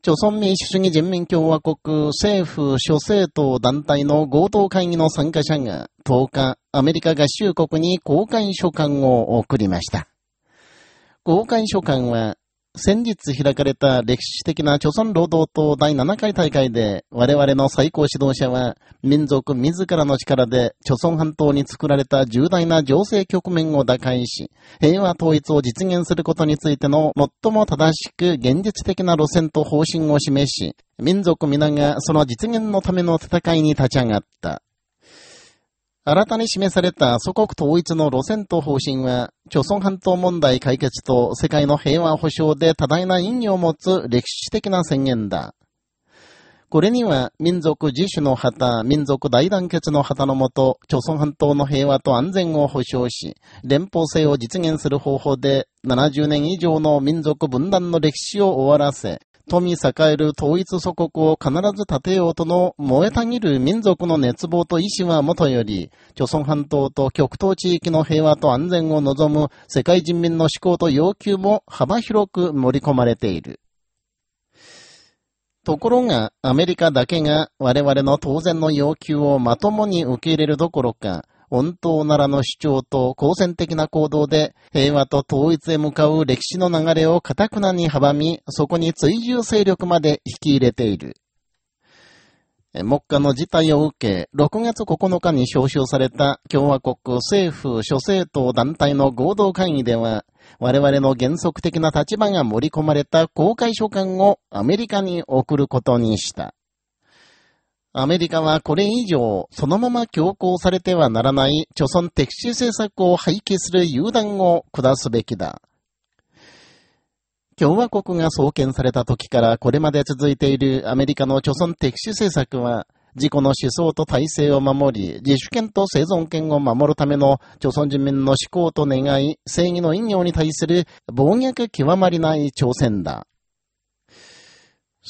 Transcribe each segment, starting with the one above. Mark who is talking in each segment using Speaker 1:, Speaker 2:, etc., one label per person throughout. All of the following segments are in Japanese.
Speaker 1: 朝鮮民主主義人民共和国政府諸政党団体の合同会議の参加者が10日、アメリカ合衆国に公開書簡を送りました。公開書簡は、先日開かれた歴史的な朝鮮労働党第7回大会で、我々の最高指導者は、民族自らの力で、朝鮮半島に作られた重大な情勢局面を打開し、平和統一を実現することについての最も正しく現実的な路線と方針を示し、民族皆がその実現のための戦いに立ち上がった。新たに示された祖国統一の路線と方針は、朝鮮半島問題解決と世界の平和保障で多大な意義を持つ歴史的な宣言だ。これには民族自主の旗、民族大団結の旗のもと、朝鮮半島の平和と安全を保障し、連邦制を実現する方法で70年以上の民族分断の歴史を終わらせ、富栄える統一祖国を必ず立てようとの燃えたぎる民族の熱望と意志はもとより、朝鮮半島と極東地域の平和と安全を望む世界人民の思考と要求も幅広く盛り込まれている。ところが、アメリカだけが我々の当然の要求をまともに受け入れるどころか、本当ならの主張と好戦的な行動で平和と統一へ向かう歴史の流れを堅くなに阻み、そこに追従勢力まで引き入れている。目下の事態を受け、6月9日に招集された共和国政府諸政党団体の合同会議では、我々の原則的な立場が盛り込まれた公開書簡をアメリカに送ることにした。アメリカはこれ以上、そのまま強行されてはならない、貯村敵視政策を廃棄する油断を下すべきだ。共和国が創建された時からこれまで続いているアメリカの貯村敵視政策は、自己の思想と体制を守り、自主権と生存権を守るための、朝鮮人民の思考と願い、正義の引用に対する暴虐極まりない挑戦だ。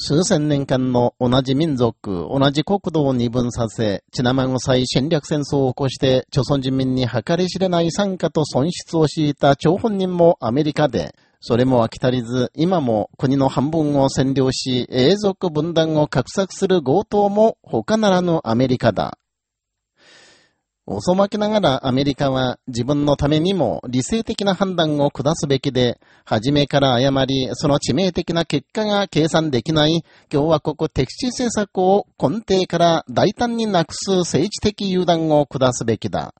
Speaker 1: 数千年間の同じ民族、同じ国土を二分させ、血生臭い戦略戦争を起こして、朝鮮人民に計り知れない参加と損失を強いた張本人もアメリカで、それも飽き足りず、今も国の半分を占領し、永続分断を画策する強盗も他ならぬアメリカだ。遅まきながらアメリカは自分のためにも理性的な判断を下すべきで、初めから誤り、その致命的な結果が計算できない共和国敵地政策を根底から大胆になくす政治的油断を下すべきだ。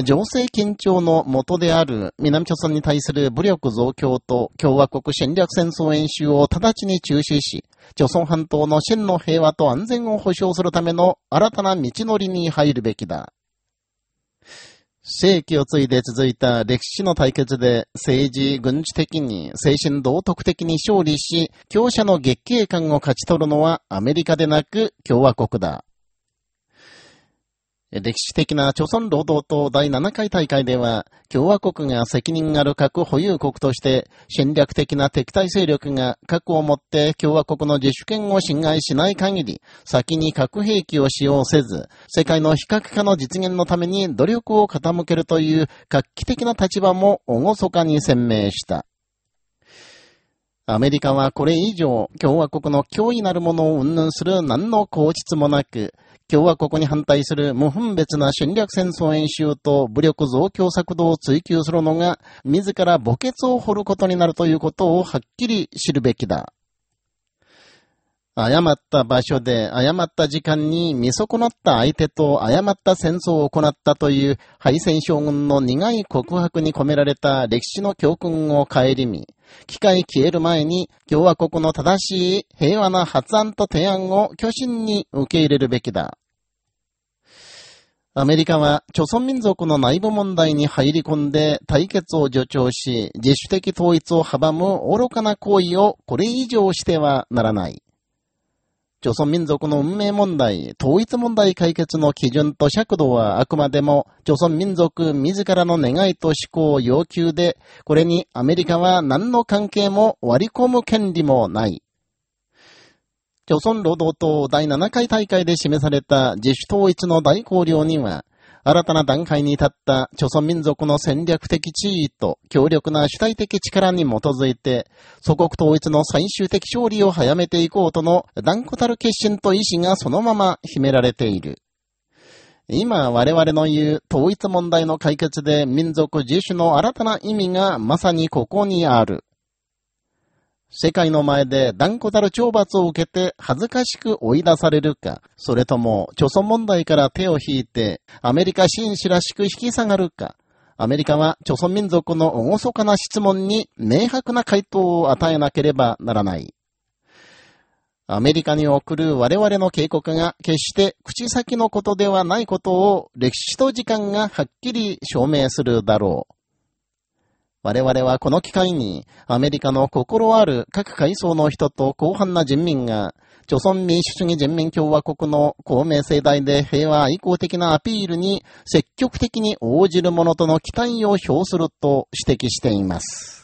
Speaker 1: 情勢緊張の元である南朝鮮に対する武力増強と共和国戦略戦争演習を直ちに中止し、朝鮮半島の真の平和と安全を保障するための新たな道のりに入るべきだ。世紀を継いで続いた歴史の対決で政治、軍事的に精神道徳的に勝利し、強者の月経感を勝ち取るのはアメリカでなく共和国だ。歴史的な朝鮮労働党第7回大会では、共和国が責任ある核保有国として、戦略的な敵対勢力が核をもって共和国の自主権を侵害しない限り、先に核兵器を使用せず、世界の非核化の実現のために努力を傾けるという画期的な立場も厳かに鮮明した。アメリカはこれ以上共和国の脅威なるものを云々する何の口実もなく、共和国に反対する無分別な侵略戦争演習と武力増強策動を追求するのが、自ら墓穴を掘ることになるということをはっきり知るべきだ。誤った場所で誤った時間に見損なった相手と誤った戦争を行ったという敗戦将軍の苦い告白に込められた歴史の教訓を顧み、機械消える前に共和国の正しい平和な発案と提案を巨心に受け入れるべきだ。アメリカは、朝鮮民族の内部問題に入り込んで対決を助長し、自主的統一を阻む愚かな行為をこれ以上してはならない。朝鮮民族の運命問題、統一問題解決の基準と尺度はあくまでも、朝鮮民族自らの願いと思考、要求で、これにアメリカは何の関係も割り込む権利もない。朝鮮労働党第7回大会で示された自主統一の大綱領には、新たな段階に立った朝鮮民族の戦略的地位と強力な主体的力に基づいて、祖国統一の最終的勝利を早めていこうとの断固たる決心と意志がそのまま秘められている。今我々の言う統一問題の解決で民族自主の新たな意味がまさにここにある。世界の前で断固たる懲罰を受けて恥ずかしく追い出されるか、それとも、著存問題から手を引いて、アメリカ紳士らしく引き下がるか、アメリカは著存民族の厳かな質問に明白な回答を与えなければならない。アメリカに送る我々の警告が決して口先のことではないことを歴史と時間がはっきり証明するだろう。我々はこの機会に、アメリカの心ある各階層の人と広範な人民が、朝鮮民主主義人民共和国の公明盛大で平和愛好的なアピールに積極的に応じるものとの期待を表すると指摘しています。